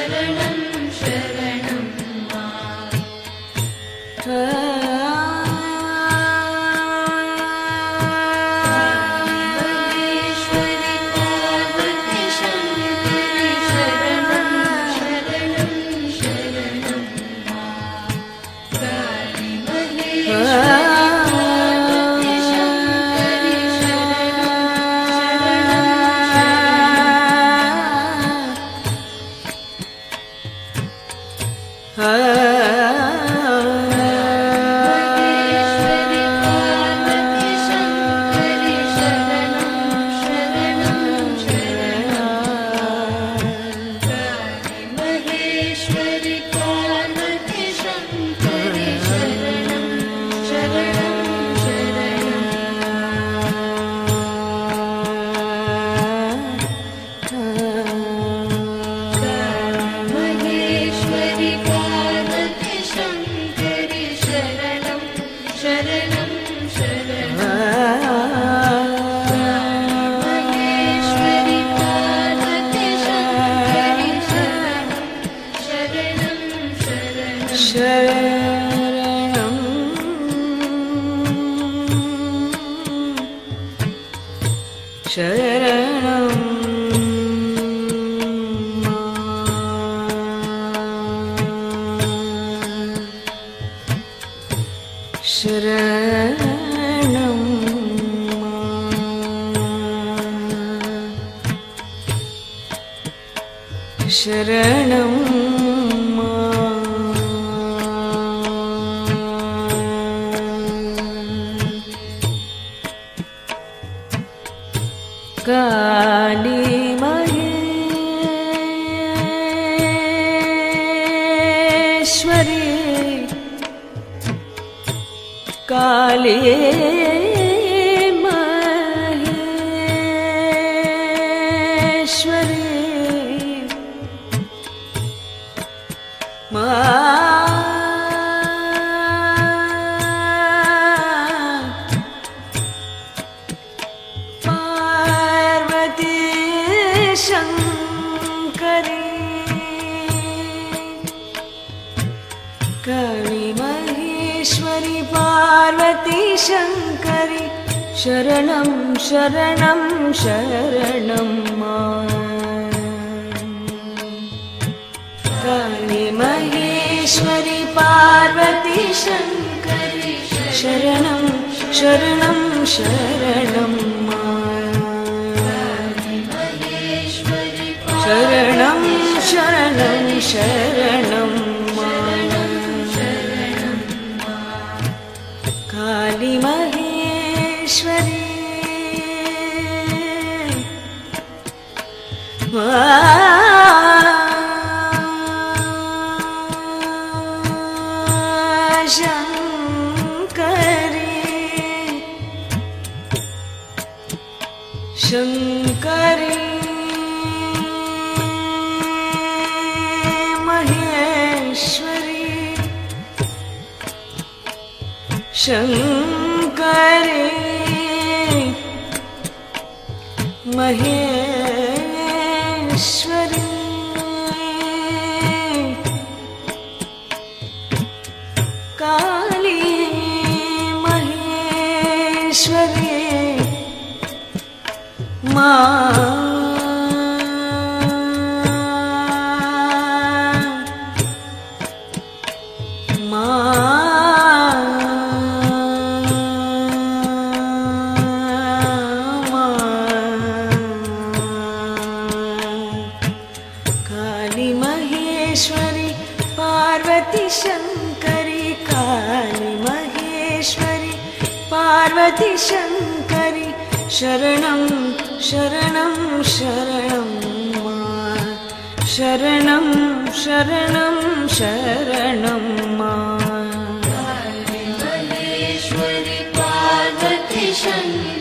शरणं शरणं शरणं काली महेश्वरी। काली शरणं शरणं शरणं काली महेश्वरि पार्वती शङ्करि शरणं शरणं शरणं शरणं शरणं शरणं महेश्वरी पार्वती शङ्करी शरणं शरणं शरणं मा। शरणं शरणं शरणं पार्वती शङ्करि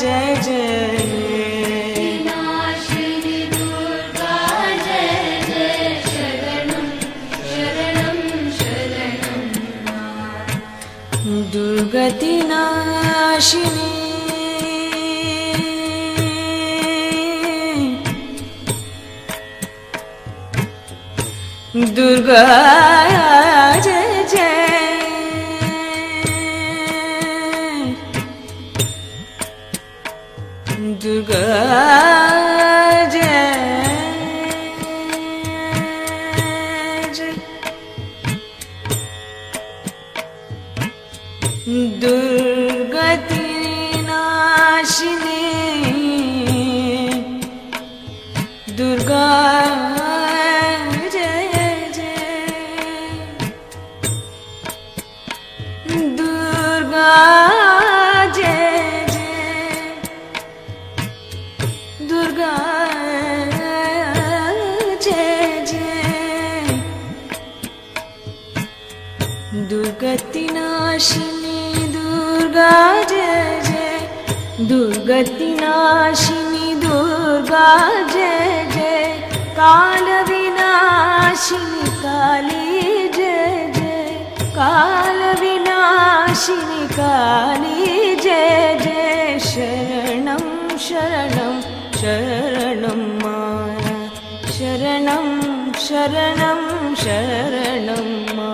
जय जय। नाशिनि। दुर्गा जय जय शरणं दुर्गतिनाशिनी दुर्गा जर्गा जे दुर्गति नाशिनी दुर्गा जय जय। नाशिनी दुर्गा जाल शरणं शरणम्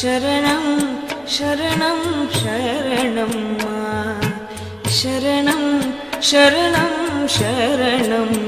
शरणं शरणं शरणं मा. शरणं शरणं शरणम्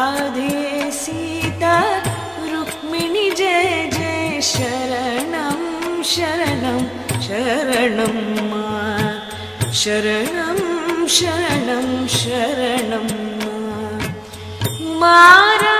राधे सीता रुक्मिणि जय जय शरणं शरणं शरणं मा शरणं शरणं शरणं मा।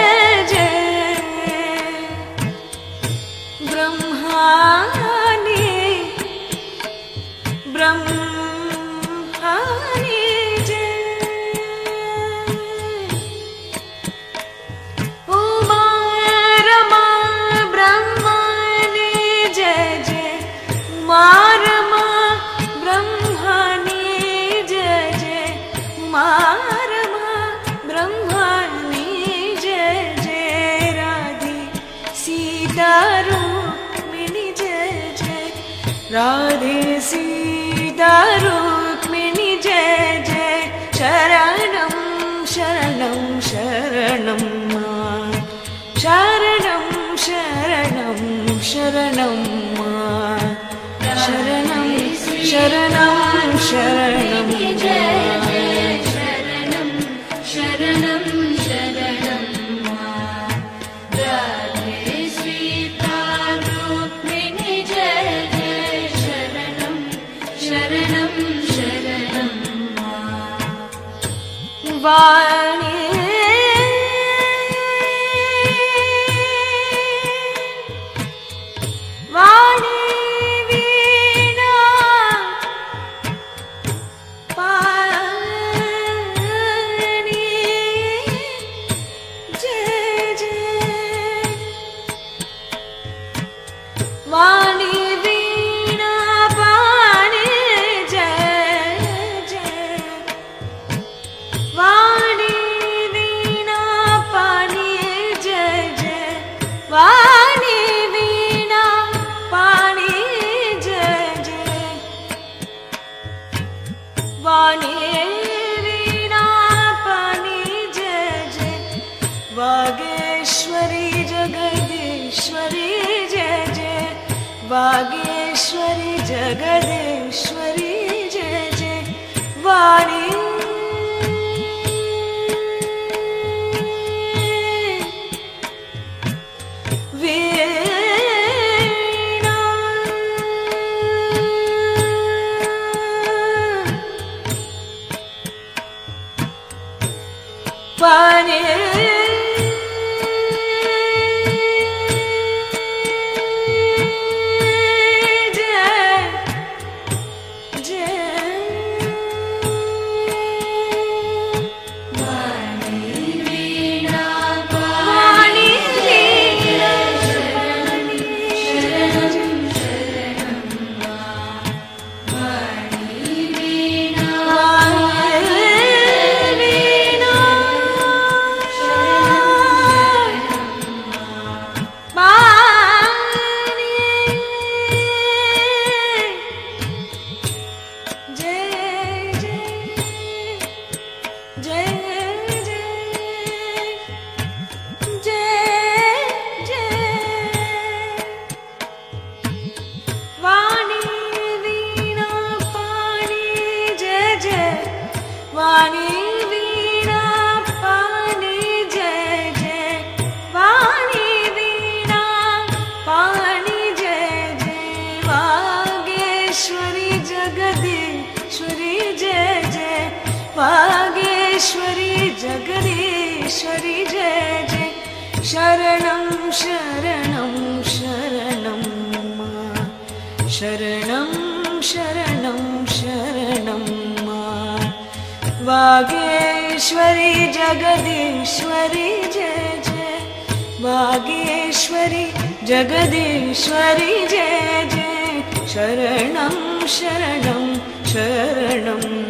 राधे सीतारुक्मिणि जय जय। शरणं शरणं शरणं मा। शरणं शरणं शरणं मा। शरणं शरणं ेश्वरी जगदेश्वरि जय जय। वाणि श्वरि जगदीश्वरी जय जय। शरणं शरणं शरणं मा। शरणं शरणं शरणं मा। वागेश्वरी जगदीश्वरी जय जय। वागेश्वरी जगदीश्वरी जय जय। शरणं शरणं शरणम्